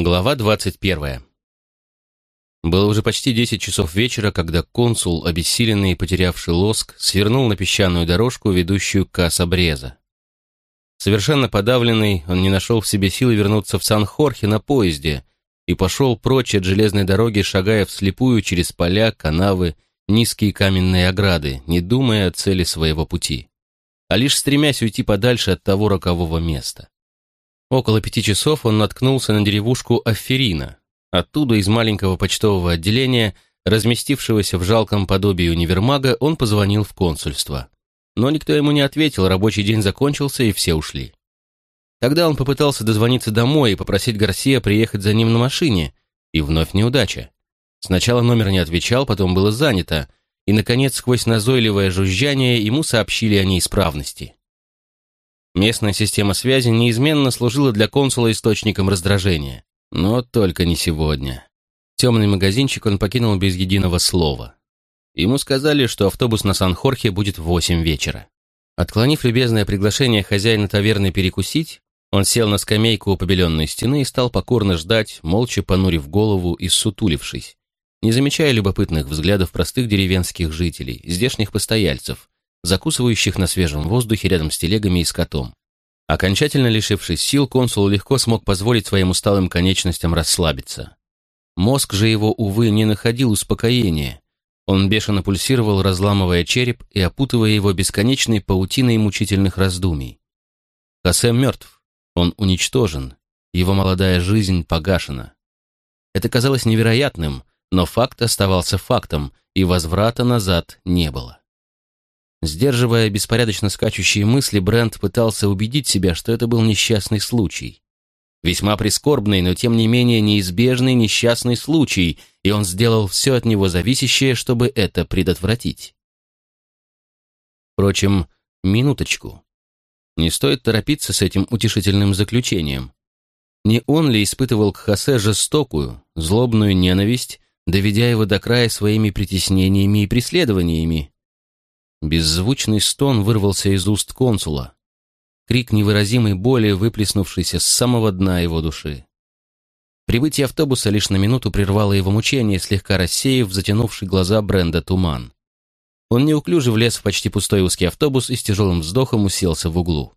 Глава 21. Было уже почти 10 часов вечера, когда консул, обессиленный и потерявший лоск, свернул на песчаную дорожку, ведущую к Касабреза. Совершенно подавленный, он не нашел в себе силы вернуться в Сан-Хорхе на поезде и пошел прочь от железной дороги, шагая вслепую через поля, канавы, низкие каменные ограды, не думая о цели своего пути, а лишь стремясь уйти подальше от того рокового места. Около пяти часов он наткнулся на деревушку Афферина. Оттуда, из маленького почтового отделения, разместившегося в жалком подобии универмага, он позвонил в консульство. Но никто ему не ответил, рабочий день закончился, и все ушли. Тогда он попытался дозвониться домой и попросить Гарсия приехать за ним на машине, и вновь неудача. Сначала номер не отвечал, потом было занято, и, наконец, сквозь назойливое жужжание ему сообщили о неисправности. Местная система связи неизменно служила для консула источником раздражения. Но только не сегодня. Темный магазинчик он покинул без единого слова. Ему сказали, что автобус на Сан-Хорхе будет в восемь вечера. Отклонив любезное приглашение хозяина таверны перекусить, он сел на скамейку у побеленной стены и стал покорно ждать, молча понурив голову и сутулившись, не замечая любопытных взглядов простых деревенских жителей, здешних постояльцев, закусывающих на свежем воздухе рядом с телегами и скотом. Окончательно лишившись сил, консул легко смог позволить своим усталым конечностям расслабиться. Мозг же его, увы, не находил успокоения. Он бешено пульсировал, разламывая череп и опутывая его бесконечной паутиной мучительных раздумий. Хосе мертв, он уничтожен, его молодая жизнь погашена. Это казалось невероятным, но факт оставался фактом, и возврата назад не было. Сдерживая беспорядочно скачущие мысли, Брент пытался убедить себя, что это был несчастный случай. Весьма прискорбный, но тем не менее неизбежный несчастный случай, и он сделал все от него зависящее, чтобы это предотвратить. Впрочем, минуточку. Не стоит торопиться с этим утешительным заключением. Не он ли испытывал к Хосе жестокую, злобную ненависть, доведя его до края своими притеснениями и преследованиями? Беззвучный стон вырвался из уст консула. Крик невыразимой боли, выплеснувшийся с самого дна его души. Прибытие автобуса лишь на минуту прервало его мучение, слегка рассеяв затянувший глаза Бренда туман. Он неуклюже влез в почти пустой узкий автобус и с тяжелым вздохом уселся в углу.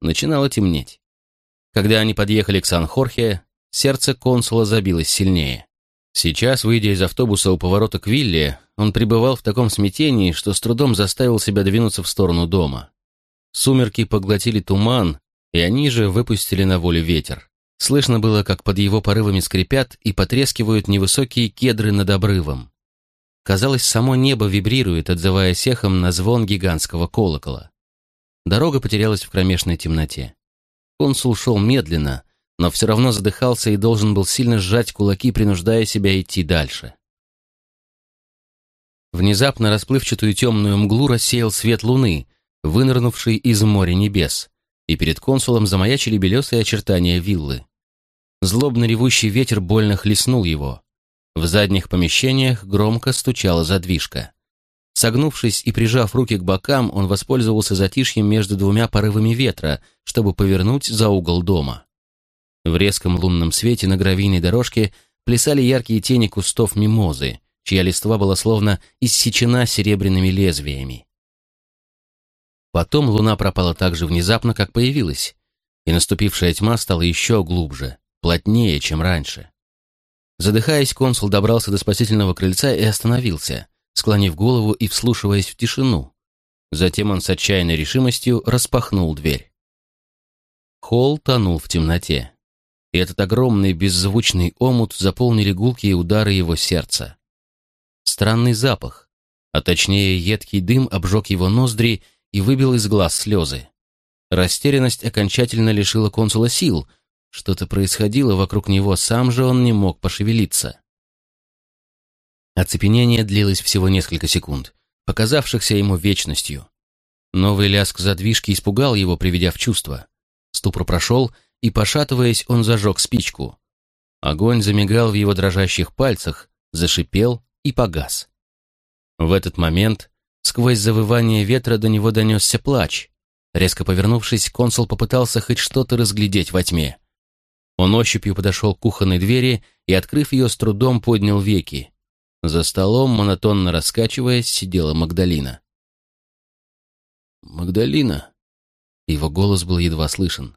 Начинало темнеть. Когда они подъехали к Сан-Хорхе, сердце консула забилось сильнее. Сейчас, выйдя из автобуса у поворота к вилле, он пребывал в таком смятении, что с трудом заставил себя двинуться в сторону дома. Сумерки поглотили туман, и они же выпустили на волю ветер. Слышно было, как под его порывами скрипят и потрескивают невысокие кедры над обрывом. Казалось, само небо вибрирует, отзываясь эхом на звон гигантского колокола. Дорога потерялась в кромешной темноте. Консул шел медленно, но все равно задыхался и должен был сильно сжать кулаки, принуждая себя идти дальше. Внезапно расплывчатую темную мглу рассеял свет луны, вынырнувший из моря небес, и перед консулом замаячили белесые очертания виллы. Злобно ревущий ветер больно хлестнул его. В задних помещениях громко стучала задвижка. Согнувшись и прижав руки к бокам, он воспользовался затишьем между двумя порывами ветра, чтобы повернуть за угол дома. В резком лунном свете на гравийной дорожке плясали яркие тени кустов мимозы, чья листва была словно иссечена серебряными лезвиями. Потом луна пропала так же внезапно, как появилась, и наступившая тьма стала еще глубже, плотнее, чем раньше. Задыхаясь, консул добрался до спасительного крыльца и остановился, склонив голову и вслушиваясь в тишину. Затем он с отчаянной решимостью распахнул дверь. Холл тонул в темноте и этот огромный беззвучный омут заполнили гулкие удары его сердца. Странный запах, а точнее едкий дым обжег его ноздри и выбил из глаз слезы. Растерянность окончательно лишила консула сил, что-то происходило вокруг него, сам же он не мог пошевелиться. Оцепенение длилось всего несколько секунд, показавшихся ему вечностью. Новый лязг задвижки испугал его, приведя в чувство. Ступор прошел, и, пошатываясь, он зажег спичку. Огонь замигал в его дрожащих пальцах, зашипел и погас. В этот момент сквозь завывание ветра до него донесся плач. Резко повернувшись, консул попытался хоть что-то разглядеть во тьме. Он ощупью подошел к кухонной двери и, открыв ее, с трудом поднял веки. За столом, монотонно раскачиваясь, сидела Магдалина. «Магдалина?» Его голос был едва слышен.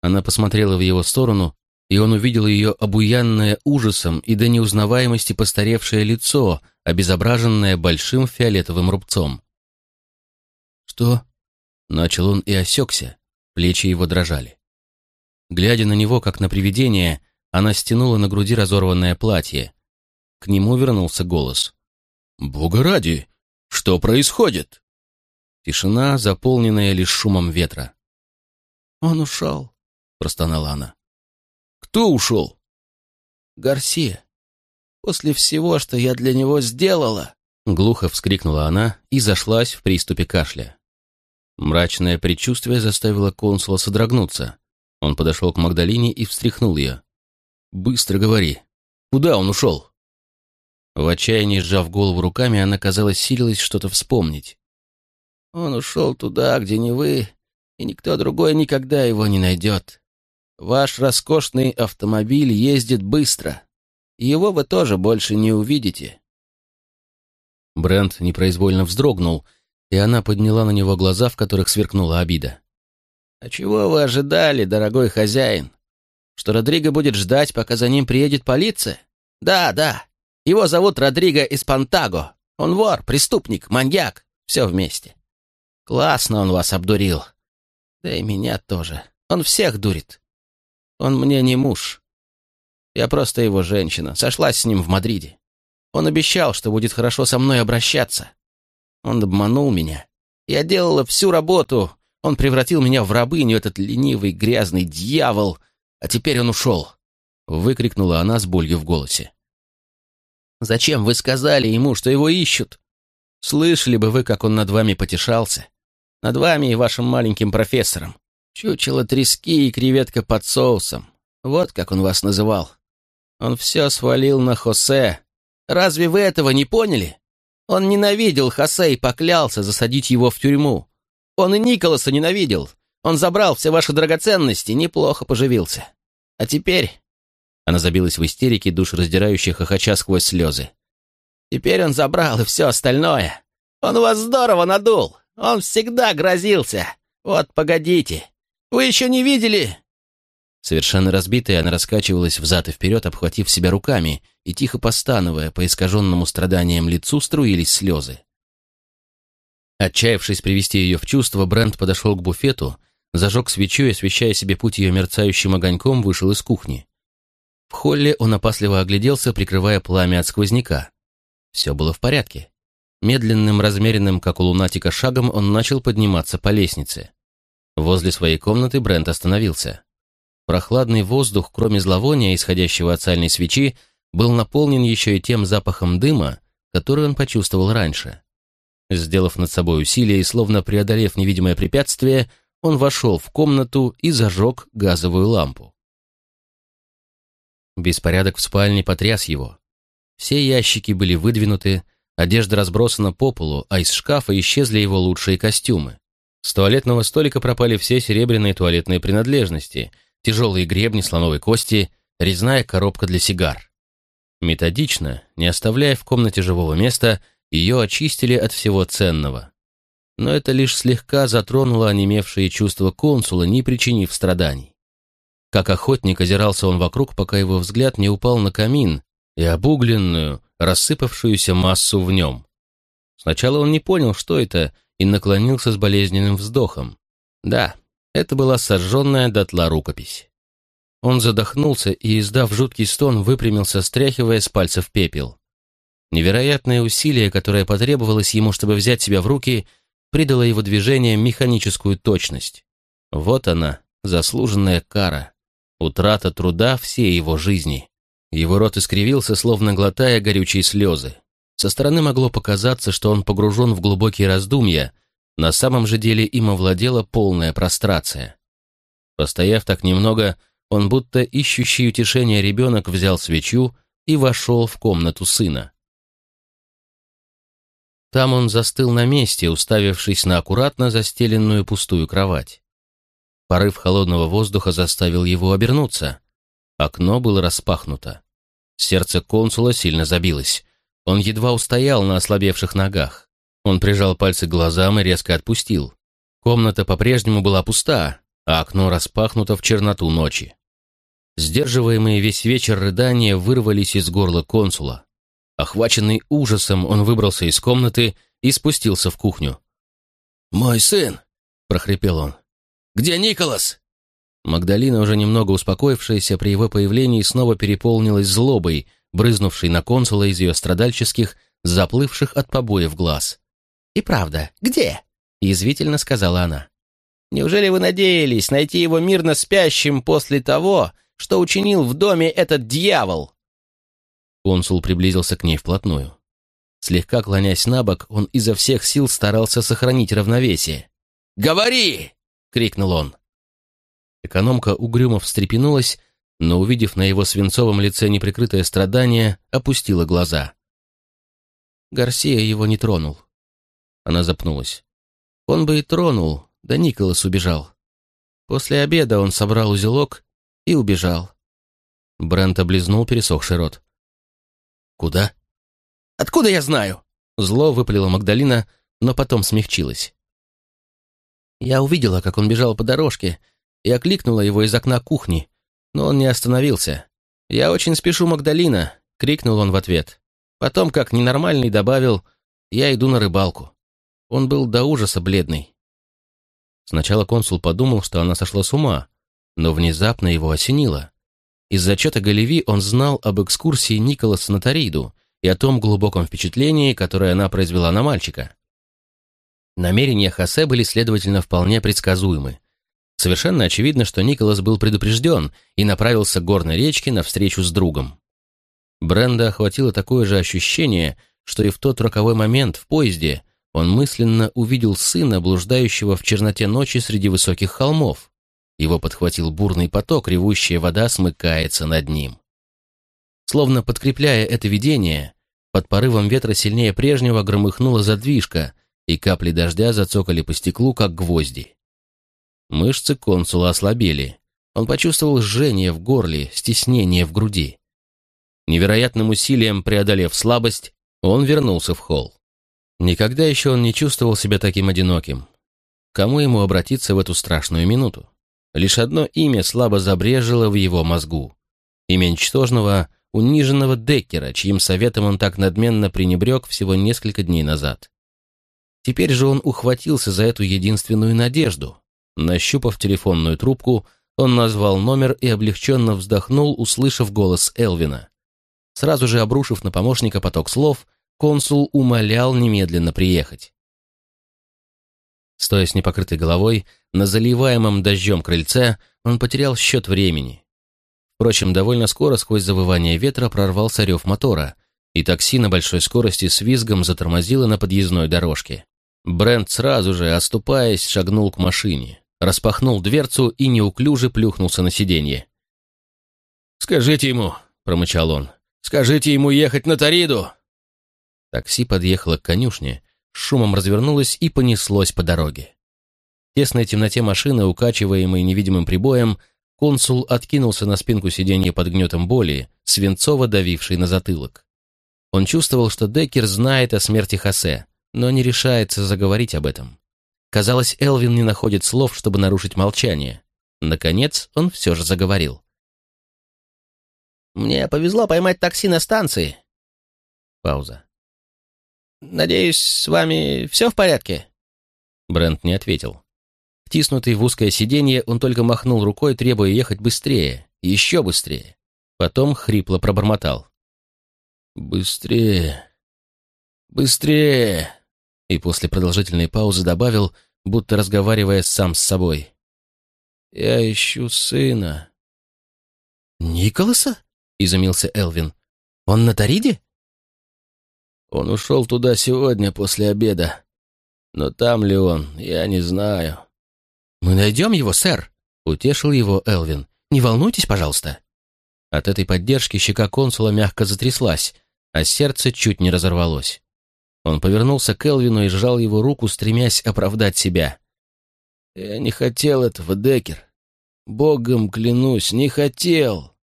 Она посмотрела в его сторону, и он увидел ее обуянное ужасом и до неузнаваемости постаревшее лицо, обезображенное большим фиолетовым рубцом. «Что?» — начал он и осекся, плечи его дрожали. Глядя на него, как на привидение, она стянула на груди разорванное платье. К нему вернулся голос. «Бога ради! Что происходит?» Тишина, заполненная лишь шумом ветра. «Он ушел», — простонала она. «Кто ушел?» «Гарсия. После всего, что я для него сделала!» Глухо вскрикнула она и зашлась в приступе кашля. Мрачное предчувствие заставило консула содрогнуться. Он подошел к Магдалине и встряхнул ее. «Быстро говори. Куда он ушел?» В отчаянии сжав голову руками, она, казалось, силилась что-то вспомнить. «Он ушел туда, где не вы, и никто другой никогда его не найдет. Ваш роскошный автомобиль ездит быстро. Его вы тоже больше не увидите». Брент непроизвольно вздрогнул, и она подняла на него глаза, в которых сверкнула обида. «А чего вы ожидали, дорогой хозяин? Что Родриго будет ждать, пока за ним приедет полиция? Да, да, его зовут Родриго из Пантаго. Он вор, преступник, маньяк, все вместе. Классно он вас обдурил. Да и меня тоже. Он всех дурит. Он мне не муж. Я просто его женщина, сошлась с ним в Мадриде. Он обещал, что будет хорошо со мной обращаться. Он обманул меня. Я делала всю работу. Он превратил меня в рабыню, этот ленивый, грязный дьявол. А теперь он ушел. Выкрикнула она с болью в голосе. «Зачем вы сказали ему, что его ищут? Слышали бы вы, как он над вами потешался. Над вами и вашим маленьким профессором. Чучело трески и креветка под соусом. Вот как он вас называл. Он все свалил на Хосе. Разве вы этого не поняли? Он ненавидел Хосе и поклялся засадить его в тюрьму. Он и Николаса ненавидел. Он забрал все ваши драгоценности, неплохо поживился. А теперь...» Она забилась в истерике, душераздирающей хохоча сквозь слезы. «Теперь он забрал и все остальное. Он вас здорово надул. Он всегда грозился. Вот, погодите. Вы еще не видели?» Совершенно разбитая, она раскачивалась взад и вперед, обхватив себя руками, и тихо постановая, по искаженному страданиям лицу струились слезы. Отчаявшись привести ее в чувство, Брент подошел к буфету, зажег свечу и, освещая себе путь ее мерцающим огоньком, вышел из кухни. В холле он опасливо огляделся, прикрывая пламя от сквозняка. Все было в порядке. Медленным, размеренным, как у лунатика, шагом он начал подниматься по лестнице. Возле своей комнаты Брент остановился. Прохладный воздух, кроме зловония, исходящего от сальной свечи, был наполнен еще и тем запахом дыма, который он почувствовал раньше. Сделав над собой усилие и словно преодолев невидимое препятствие, он вошел в комнату и зажег газовую лампу. Беспорядок в спальне потряс его. Все ящики были выдвинуты, одежда разбросана по полу, а из шкафа исчезли его лучшие костюмы. С туалетного столика пропали все серебряные туалетные принадлежности, тяжелые гребни слоновой кости, резная коробка для сигар. Методично, не оставляя в комнате живого места, ее очистили от всего ценного. Но это лишь слегка затронуло онемевшие чувства консула, не причинив страданий. Как охотник озирался он вокруг, пока его взгляд не упал на камин и обугленную, рассыпавшуюся массу в нем. Сначала он не понял, что это, и наклонился с болезненным вздохом. Да, это была сожженная дотла рукопись. Он задохнулся и, издав жуткий стон, выпрямился, стряхивая с пальцев пепел. Невероятное усилие, которое потребовалось ему, чтобы взять себя в руки, придало его движениям механическую точность. Вот она, заслуженная кара, утрата труда всей его жизни. Его рот искривился, словно глотая горючие слезы. Со стороны могло показаться, что он погружен в глубокие раздумья, на самом же деле им овладела полная прострация. Постояв так немного, он будто ищущий утешение ребенок взял свечу и вошел в комнату сына. Там он застыл на месте, уставившись на аккуратно застеленную пустую кровать. Порыв холодного воздуха заставил его обернуться. Окно было распахнуто. Сердце консула сильно забилось. Он едва устоял на ослабевших ногах. Он прижал пальцы к глазам и резко отпустил. Комната по-прежнему была пуста, а окно распахнуто в черноту ночи. Сдерживаемые весь вечер рыдания вырвались из горла консула. Охваченный ужасом, он выбрался из комнаты и спустился в кухню. «Мой сын!» — прохрипел он. «Где Николас?» Магдалина, уже немного успокоившаяся при его появлении, снова переполнилась злобой, брызнувшей на консула из ее страдальческих, заплывших от побоев глаз. «И правда, где?» — язвительно сказала она. «Неужели вы надеялись найти его мирно спящим после того, что учинил в доме этот дьявол?» Консул приблизился к ней вплотную. Слегка клонясь на бок, он изо всех сил старался сохранить равновесие. «Говори!» — крикнул он. Экономка угрюмо встрепенулась, но, увидев на его свинцовом лице неприкрытое страдание, опустила глаза. Гарсия его не тронул. Она запнулась. Он бы и тронул, да Николас убежал. После обеда он собрал узелок и убежал. Брент облизнул пересохший рот. «Куда?» «Откуда я знаю?» Зло выпалила Магдалина, но потом смягчилась. Я увидела, как он бежал по дорожке, и окликнула его из окна кухни, но он не остановился. «Я очень спешу, Магдалина!» — крикнул он в ответ. Потом, как ненормальный, добавил «Я иду на рыбалку». Он был до ужаса бледный. Сначала консул подумал, что она сошла с ума, но внезапно его осенило. Из зачета Галеви он знал об экскурсии Николаса на Тариду и о том глубоком впечатлении, которое она произвела на мальчика. Намерения Хосе были, следовательно, вполне предсказуемы. Совершенно очевидно, что Николас был предупрежден и направился к горной речке навстречу с другом. Бренда охватило такое же ощущение, что и в тот роковой момент в поезде он мысленно увидел сына, блуждающего в черноте ночи среди высоких холмов. Его подхватил бурный поток, ревущая вода смыкается над ним. Словно подкрепляя это видение, под порывом ветра сильнее прежнего громыхнула задвижка, и капли дождя зацокали по стеклу, как гвозди. Мышцы консула ослабели. Он почувствовал жжение в горле, стеснение в груди. Невероятным усилием преодолев слабость, он вернулся в холл. Никогда еще он не чувствовал себя таким одиноким. Кому ему обратиться в эту страшную минуту? Лишь одно имя слабо забрежило в его мозгу. Имя ничтожного, униженного Деккера, чьим советом он так надменно пренебрег всего несколько дней назад. Теперь же он ухватился за эту единственную надежду. Нащупав телефонную трубку, он назвал номер и облегченно вздохнул, услышав голос Элвина. Сразу же обрушив на помощника поток слов, консул умолял немедленно приехать. Стоя с непокрытой головой, на заливаемом дождем крыльце, он потерял счет времени. Впрочем, довольно скоро сквозь завывание ветра прорвался рев мотора, и такси на большой скорости с визгом затормозило на подъездной дорожке. Брент сразу же, оступаясь, шагнул к машине, распахнул дверцу и неуклюже плюхнулся на сиденье. «Скажите ему», — промычал он, — «скажите ему ехать на Тариду!» Такси подъехало к конюшне, шумом развернулось и понеслось по дороге. В тесной темноте машины, укачиваемой невидимым прибоем, консул откинулся на спинку сиденья под гнетом боли, свинцово давившей на затылок. Он чувствовал, что Деккер знает о смерти Хосе, но не решается заговорить об этом. Казалось, Элвин не находит слов, чтобы нарушить молчание. Наконец, он все же заговорил. «Мне повезло поймать такси на станции». Пауза. «Надеюсь, с вами все в порядке?» Брент не ответил. Втиснутый в узкое сиденье, он только махнул рукой, требуя ехать быстрее, еще быстрее. Потом хрипло пробормотал. «Быстрее! Быстрее!» И после продолжительной паузы добавил, будто разговаривая сам с собой. «Я ищу сына». «Николаса?» — изумился Элвин. «Он на Тариде?» «Он ушел туда сегодня после обеда. Но там ли он, я не знаю». «Мы найдем его, сэр», — утешил его Элвин. «Не волнуйтесь, пожалуйста». От этой поддержки щека консула мягко затряслась, а сердце чуть не разорвалось. Он повернулся к Элвину и сжал его руку, стремясь оправдать себя. «Я не хотел этого, Деккер. Богом клянусь, не хотел!»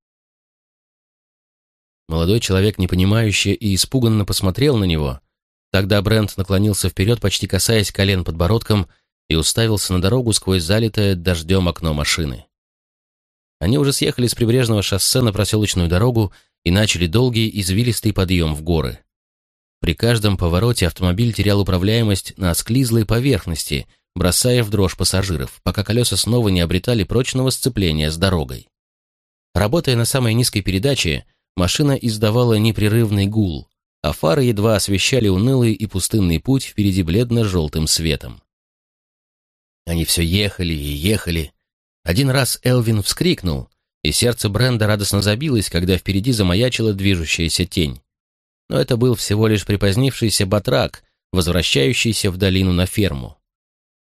Молодой человек, непонимающе и испуганно посмотрел на него. Тогда Брент наклонился вперед, почти касаясь колен подбородком, и уставился на дорогу сквозь залитое дождем окно машины. Они уже съехали с прибрежного шоссе на проселочную дорогу и начали долгий извилистый подъем в горы. При каждом повороте автомобиль терял управляемость на склизлой поверхности, бросая в дрожь пассажиров, пока колеса снова не обретали прочного сцепления с дорогой. Работая на самой низкой передаче, машина издавала непрерывный гул, а фары едва освещали унылый и пустынный путь впереди бледно-желтым светом. Они все ехали и ехали. Один раз Элвин вскрикнул, и сердце Бренда радостно забилось, когда впереди замаячила движущаяся тень. Но это был всего лишь припозднившийся батрак, возвращающийся в долину на ферму.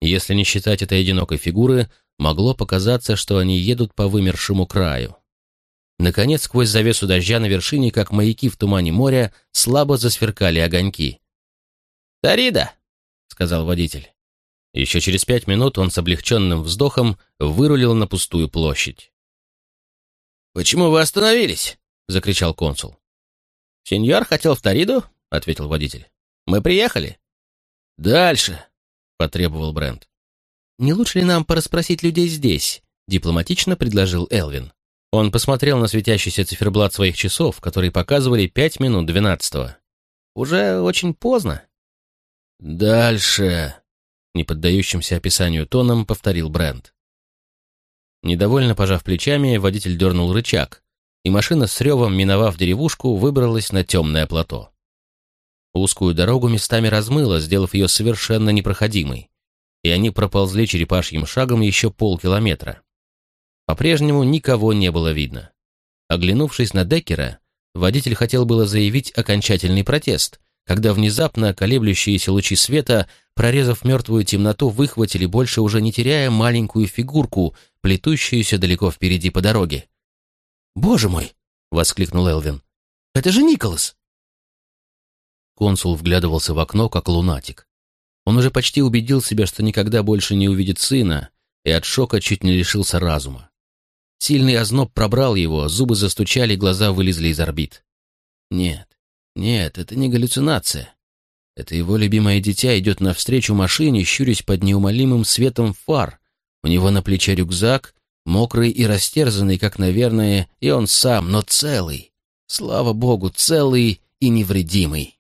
Если не считать этой одинокой фигуры, могло показаться, что они едут по вымершему краю. Наконец, сквозь завесу дождя на вершине, как маяки в тумане моря, слабо засверкали огоньки. «Тарида!» — сказал водитель. Еще через пять минут он с облегченным вздохом вырулил на пустую площадь. «Почему вы остановились?» — закричал консул. «Сеньор хотел в Тариду?» — ответил водитель. «Мы приехали». «Дальше», — потребовал Брент. «Не лучше ли нам порасспросить людей здесь?» — дипломатично предложил Элвин. Он посмотрел на светящийся циферблат своих часов, которые показывали пять минут двенадцатого. «Уже очень поздно». «Дальше», — неподдающимся описанию тоном повторил Брент. Недовольно пожав плечами, водитель дернул рычаг, и машина с ревом, миновав деревушку, выбралась на темное плато. Узкую дорогу местами размыло, сделав ее совершенно непроходимой, и они проползли черепашьим шагом еще полкилометра. По-прежнему никого не было видно. Оглянувшись на Деккера, водитель хотел было заявить окончательный протест, когда внезапно колеблющиеся лучи света, прорезав мертвую темноту, выхватили больше уже не теряя маленькую фигурку, плетущуюся далеко впереди по дороге. «Боже мой!» — воскликнул Элвин. «Это же Николас!» Консул вглядывался в окно, как лунатик. Он уже почти убедил себя, что никогда больше не увидит сына, и от шока чуть не лишился разума. Сильный озноб пробрал его, зубы застучали, глаза вылезли из орбит. Нет, нет, это не галлюцинация. Это его любимое дитя идет навстречу машине, щурясь под неумолимым светом фар. У него на плече рюкзак, мокрый и растерзанный, как, наверное, и он сам, но целый. Слава богу, целый и невредимый.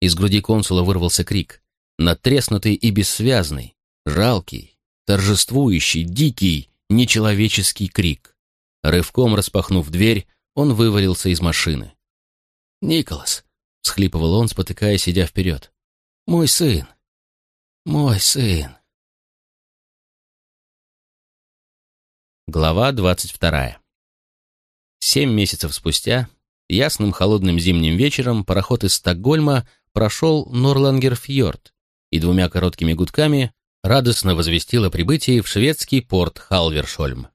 Из груди консула вырвался крик, надтреснутый и бессвязный, жалкий, торжествующий, дикий, нечеловеческий крик. Рывком распахнув дверь, он вывалился из машины. «Николас!» — схлипывал он, спотыкаясь, сидя вперед. «Мой сын! Мой сын!» Глава двадцать вторая. Семь месяцев спустя, ясным холодным зимним вечером, пароход из Стокгольма прошел Норлангерфьорд и двумя короткими гудками радостно возвестил о прибытии в шведский порт Халвершольм.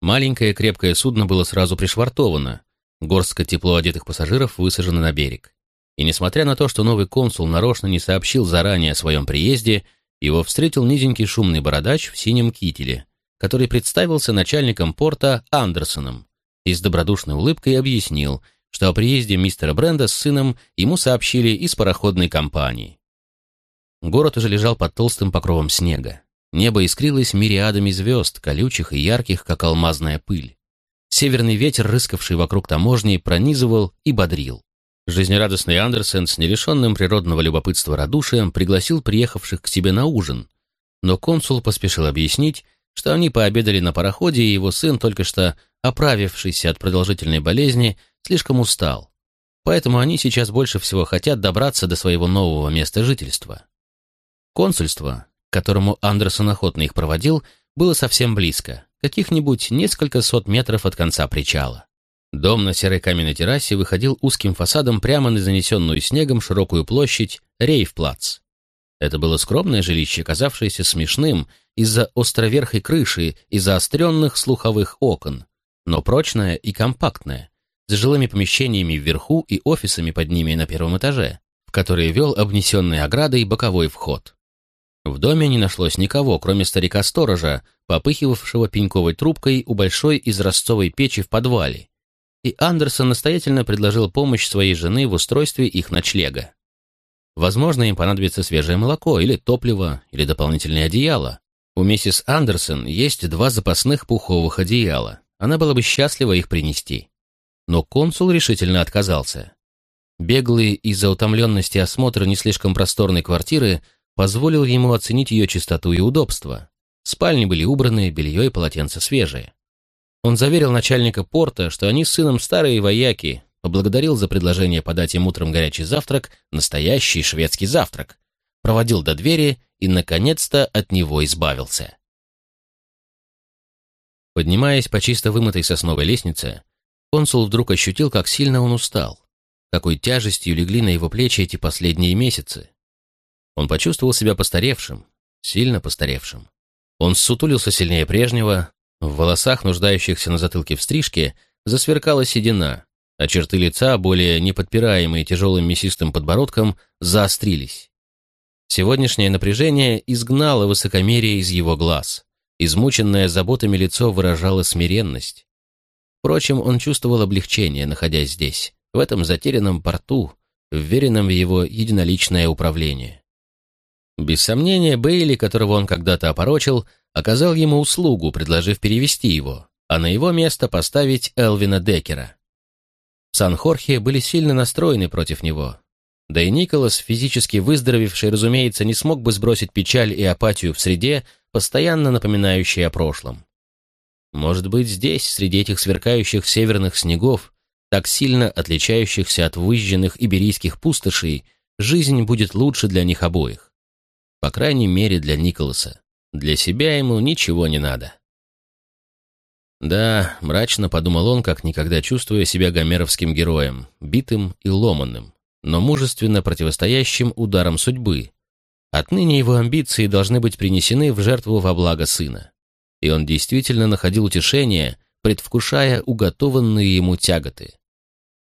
Маленькое крепкое судно было сразу пришвартовано, горстка тепло одетых пассажиров высажена на берег. И несмотря на то, что новый консул нарочно не сообщил заранее о своем приезде, его встретил низенький шумный бородач в синем кителе, который представился начальником порта Андерсоном и с добродушной улыбкой объяснил, что о приезде мистера Бренда с сыном ему сообщили из пароходной компании. Город уже лежал под толстым покровом снега. Небо искрилось мириадами звезд, колючих и ярких, как алмазная пыль. Северный ветер, рыскавший вокруг таможни, пронизывал и бодрил. Жизнерадостный Андерсен с нерешенным природного любопытства радушием пригласил приехавших к себе на ужин, но консул поспешил объяснить, что они пообедали на пароходе, и его сын, только что оправившийся от продолжительной болезни, слишком устал. Поэтому они сейчас больше всего хотят добраться до своего нового места жительства. Консульство, к которому Андерсон охотно их проводил, было совсем близко, каких-нибудь несколько сот метров от конца причала. Дом на серой каменной террасе выходил узким фасадом прямо на занесенную снегом широкую площадь Рейвплац. Это было скромное жилище, казавшееся смешным из-за островерхой крыши и заостренных слуховых окон, но прочное и компактное, с жилыми помещениями вверху и офисами под ними на первом этаже, в которые вел обнесенный оградой боковой вход. В доме не нашлось никого, кроме старика-сторожа, попыхивавшего пеньковой трубкой у большой изразцовой печи в подвале, и Андерсон настоятельно предложил помощь своей жены в устройстве их ночлега. Возможно, им понадобится свежее молоко, или топливо, или дополнительное одеяло. У миссис Андерсон есть два запасных пуховых одеяла. Она была бы счастлива их принести. Но консул решительно отказался. Беглый из-за утомленности осмотр не слишком просторной квартиры позволил ему оценить ее чистоту и удобство. Спальни были убраны, белье и полотенца свежие. Он заверил начальника порта, что они с сыном старые вояки, поблагодарил за предложение подать им утром горячий завтрак, настоящий шведский завтрак, проводил до двери и, наконец-то, от него избавился. Поднимаясь по чисто вымытой сосновой лестнице, консул вдруг ощутил, как сильно он устал, какой тяжестью легли на его плечи эти последние месяцы. Он почувствовал себя постаревшим, сильно постаревшим. Он ссутулился сильнее прежнего, в волосах, нуждающихся на затылке в стрижке, засверкала седина, а черты лица, более не подпираемые тяжелым мясистым подбородком, заострились. Сегодняшнее напряжение изгнало высокомерие из его глаз. Измученное заботами лицо выражало смиренность. Впрочем, он чувствовал облегчение, находясь здесь, в этом затерянном порту, вверенном в его единоличное управление. Без сомнения, Бейли, которого он когда-то опорочил, оказал ему услугу, предложив перевести его, а на его место поставить Элвина Деккера. Сан-Хорхе были сильно настроены против него. Да и Николас, физически выздоровевший, разумеется, не смог бы сбросить печаль и апатию в среде, постоянно напоминающей о прошлом. Может быть, здесь, среди этих сверкающих северных снегов, так сильно отличающихся от выжженных иберийских пустошей, жизнь будет лучше для них обоих. По крайней мере, для Николаса. Для себя ему ничего не надо. Да, мрачно подумал он, как никогда чувствуя себя гомеровским героем, битым и ломанным, но мужественно противостоящим ударам судьбы. Отныне его амбиции должны быть принесены в жертву во благо сына. И он действительно находил утешение, предвкушая уготованные ему тяготы.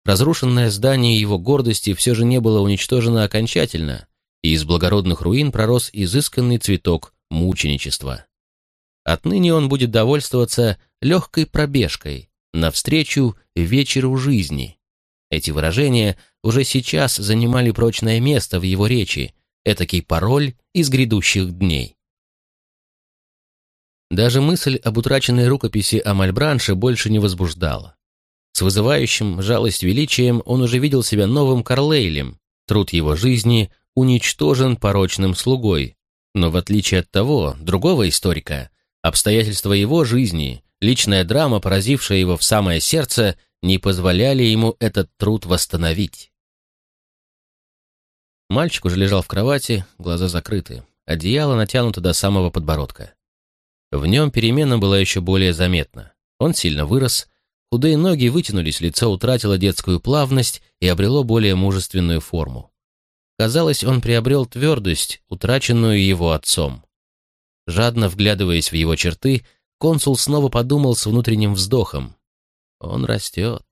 Разрушенное здание его гордости все же не было уничтожено окончательно, и из благородных руин пророс изысканный цветок мученичества. Отныне он будет довольствоваться легкой пробежкой навстречу вечеру жизни. Эти выражения уже сейчас занимали прочное место в его речи, этакий пароль из грядущих дней. Даже мысль об утраченной рукописи Амальбранше больше не возбуждала. С вызывающим жалость величием он уже видел себя новым Карлейлем, труд его жизни уничтожен порочным слугой, но в отличие от того, другого историка, обстоятельства его жизни, личная драма, поразившая его в самое сердце, не позволяли ему этот труд восстановить. Мальчик уже лежал в кровати, глаза закрыты, одеяло натянуто до самого подбородка. В нем перемена была еще более заметна. Он сильно вырос, худые ноги вытянулись, лицо утратило детскую плавность и обрело более мужественную форму. Казалось, он приобрел твердость, утраченную его отцом. Жадно вглядываясь в его черты, консул снова подумал с внутренним вздохом. Он растет.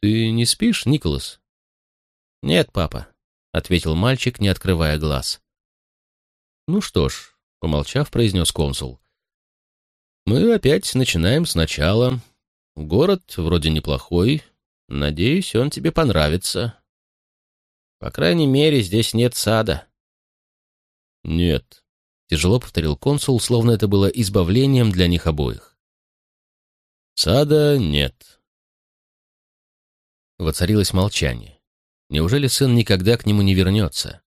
«Ты не спишь, Николас?» «Нет, папа», — ответил мальчик, не открывая глаз. «Ну что ж», — помолчав, произнес консул. «Мы опять начинаем сначала. Город вроде неплохой. Надеюсь, он тебе понравится. По крайней мере, здесь нет сада. Нет, тяжело повторил консул, словно это было избавлением для них обоих. Сада нет. Воцарилось молчание. Неужели сын никогда к нему не вернется?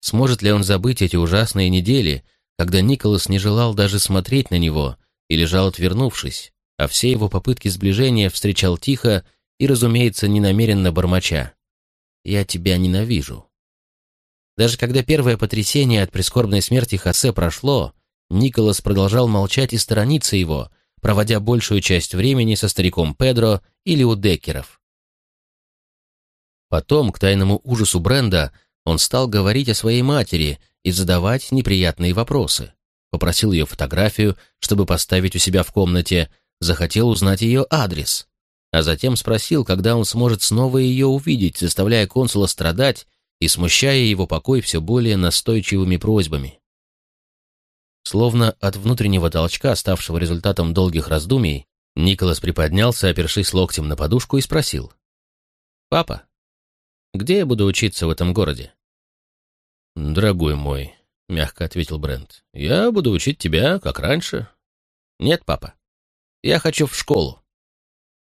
Сможет ли он забыть эти ужасные недели, когда Николас не желал даже смотреть на него и лежал отвернувшись, а все его попытки сближения встречал тихо и, разумеется, ненамеренно бормоча? я тебя ненавижу. Даже когда первое потрясение от прискорбной смерти Хосе прошло, Николас продолжал молчать и сторониться его, проводя большую часть времени со стариком Педро или у Деккеров. Потом, к тайному ужасу Бренда, он стал говорить о своей матери и задавать неприятные вопросы. Попросил ее фотографию, чтобы поставить у себя в комнате, захотел узнать ее адрес а затем спросил, когда он сможет снова ее увидеть, заставляя консула страдать и смущая его покой все более настойчивыми просьбами. Словно от внутреннего толчка, ставшего результатом долгих раздумий, Николас приподнялся, опершись локтем на подушку, и спросил. «Папа, где я буду учиться в этом городе?» «Дорогой мой», — мягко ответил Брент, — «я буду учить тебя, как раньше». «Нет, папа, я хочу в школу».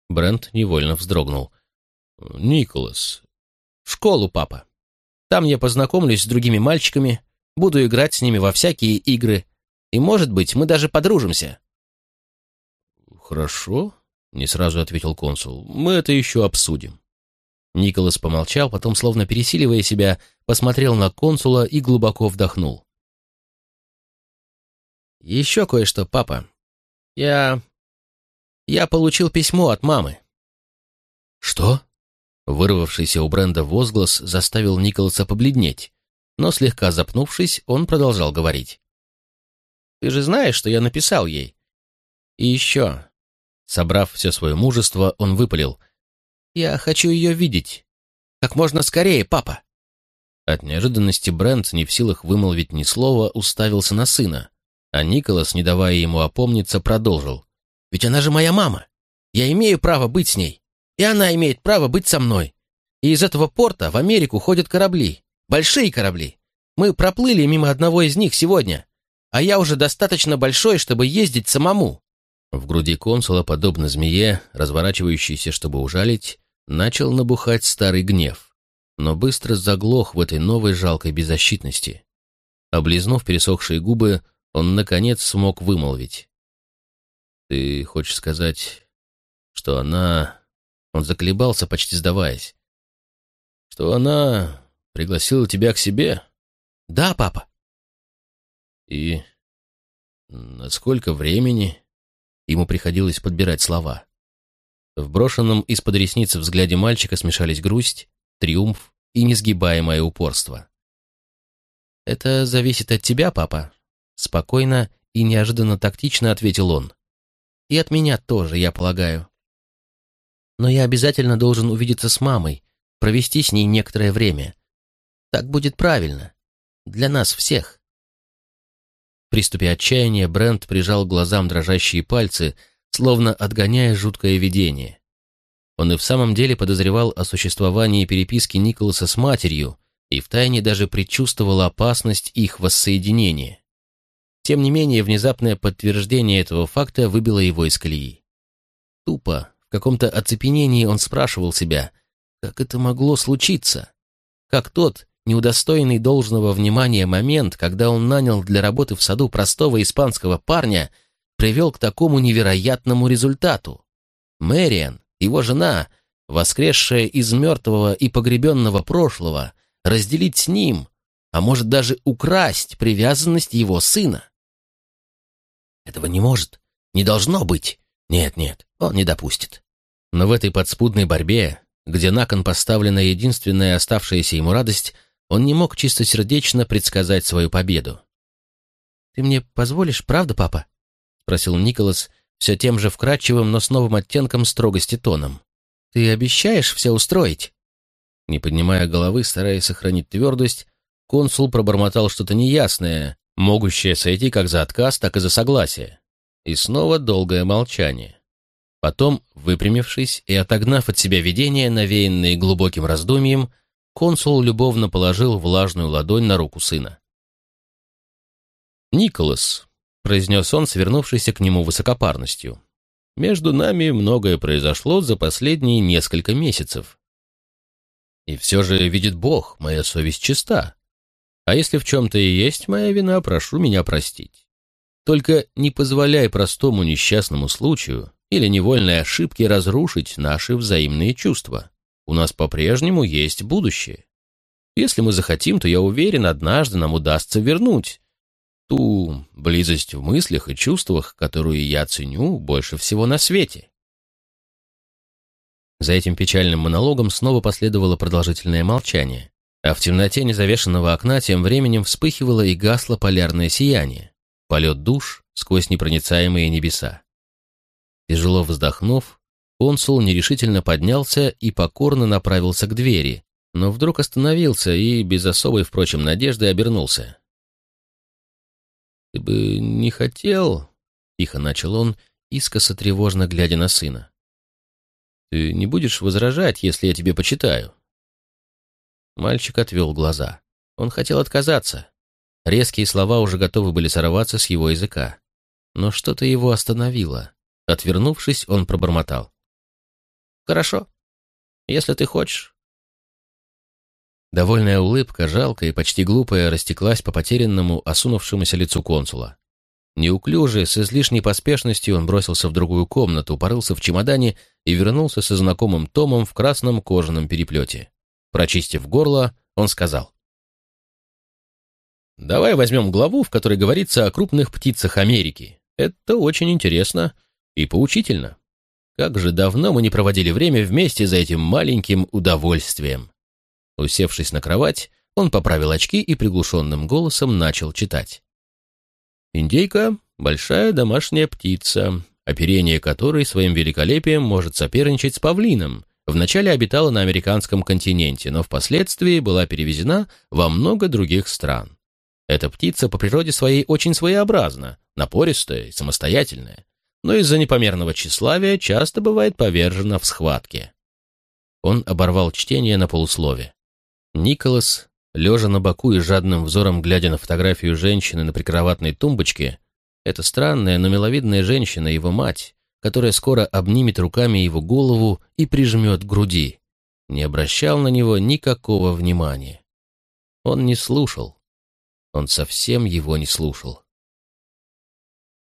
Брент невольно вздрогнул. «Николас». «В школу, папа. Там я познакомлюсь с другими мальчиками, буду играть с ними во всякие игры, и, может быть, мы даже подружимся». «Хорошо», — не сразу ответил консул. «Мы это еще обсудим». Николас помолчал, потом, словно пересиливая себя, посмотрел на консула и глубоко вдохнул. «Еще кое-что, папа. Я... я получил письмо от мамы». «Что?» Вырвавшийся у Бренда возглас заставил Николаса побледнеть, но слегка запнувшись, он продолжал говорить. «Ты же знаешь, что я написал ей. И еще...» Собрав все свое мужество, он выпалил. «Я хочу ее видеть. Как можно скорее, папа!» От неожиданности Брент, не в силах вымолвить ни слова, уставился на сына, а Николас, не давая ему опомниться, продолжил. «Ведь она же моя мама. Я имею право быть с ней. И она имеет право быть со мной. И из этого порта в Америку ходят корабли. Большие корабли. Мы проплыли мимо одного из них сегодня. А я уже достаточно большой, чтобы ездить самому». В груди консула, подобно змее, разворачивающейся, чтобы ужалить, начал набухать старый гнев, но быстро заглох в этой новой жалкой беззащитности. Облизнув пересохшие губы, он, наконец, смог вымолвить. «Ты хочешь сказать, что она он заколебался, почти сдаваясь. «Что она пригласила тебя к себе?» «Да, папа». «И на сколько времени?» Ему приходилось подбирать слова. В брошенном из-под ресницы взгляде мальчика смешались грусть, триумф и несгибаемое упорство. «Это зависит от тебя, папа», — спокойно и неожиданно тактично ответил он. «И от меня тоже, я полагаю но я обязательно должен увидеться с мамой, провести с ней некоторое время. Так будет правильно. Для нас всех. В приступе отчаяния Брент прижал глазам дрожащие пальцы, словно отгоняя жуткое видение. Он и в самом деле подозревал о существовании переписки Николаса с матерью и втайне даже предчувствовал опасность их воссоединения. Тем не менее, внезапное подтверждение этого факта выбило его из колеи. Тупо, каком-то оцепенении он спрашивал себя, как это могло случиться? Как тот, неудостоенный должного внимания момент, когда он нанял для работы в саду простого испанского парня, привел к такому невероятному результату? Мэриан, его жена, воскресшая из мертвого и погребенного прошлого, разделить с ним, а может даже украсть привязанность его сына. Этого не может, не должно быть. Нет-нет, он не допустит. Но в этой подспудной борьбе, где на кон поставлена единственная оставшаяся ему радость, он не мог чистосердечно предсказать свою победу. «Ты мне позволишь, правда, папа?» — спросил Николас все тем же вкрадчивым, но с новым оттенком строгости тоном. «Ты обещаешь все устроить?» Не поднимая головы, стараясь сохранить твердость, консул пробормотал что-то неясное, могущее сойти как за отказ, так и за согласие. И снова долгое молчание. Потом, выпрямившись и отогнав от себя видение, навеянное глубоким раздумьем, консул любовно положил влажную ладонь на руку сына. «Николас», — произнес он, свернувшийся к нему высокопарностью, — «между нами многое произошло за последние несколько месяцев. И все же, видит Бог, моя совесть чиста. А если в чем-то и есть моя вина, прошу меня простить. Только не позволяй простому несчастному случаю или невольной ошибки разрушить наши взаимные чувства. У нас по-прежнему есть будущее. Если мы захотим, то я уверен, однажды нам удастся вернуть ту близость в мыслях и чувствах, которую я ценю больше всего на свете. За этим печальным монологом снова последовало продолжительное молчание, а в темноте незавешенного окна тем временем вспыхивало и гасло полярное сияние, полет душ сквозь непроницаемые небеса. Тяжело вздохнув, консул нерешительно поднялся и покорно направился к двери, но вдруг остановился и, без особой, впрочем, надежды, обернулся. «Ты бы не хотел...» — тихо начал он, искоса тревожно глядя на сына. «Ты не будешь возражать, если я тебе почитаю?» Мальчик отвел глаза. Он хотел отказаться. Резкие слова уже готовы были сорваться с его языка. Но что-то его остановило. Отвернувшись, он пробормотал. «Хорошо, если ты хочешь». Довольная улыбка, жалкая и почти глупая, растеклась по потерянному, осунувшемуся лицу консула. Неуклюже, с излишней поспешностью он бросился в другую комнату, порылся в чемодане и вернулся со знакомым томом в красном кожаном переплете. Прочистив горло, он сказал. «Давай возьмем главу, в которой говорится о крупных птицах Америки. Это очень интересно и поучительно. Как же давно мы не проводили время вместе за этим маленьким удовольствием». Усевшись на кровать, он поправил очки и приглушенным голосом начал читать. «Индейка — большая домашняя птица, оперение которой своим великолепием может соперничать с павлином. Вначале обитала на американском континенте, но впоследствии была перевезена во много других стран. Эта птица по природе своей очень своеобразна, напористая и самостоятельная, но из-за непомерного тщеславия часто бывает повержена в схватке. Он оборвал чтение на полуслове. Николас, лежа на боку и жадным взором глядя на фотографию женщины на прикроватной тумбочке, эта странная, но миловидная женщина, его мать, которая скоро обнимет руками его голову и прижмет к груди, не обращал на него никакого внимания. Он не слушал. Он совсем его не слушал.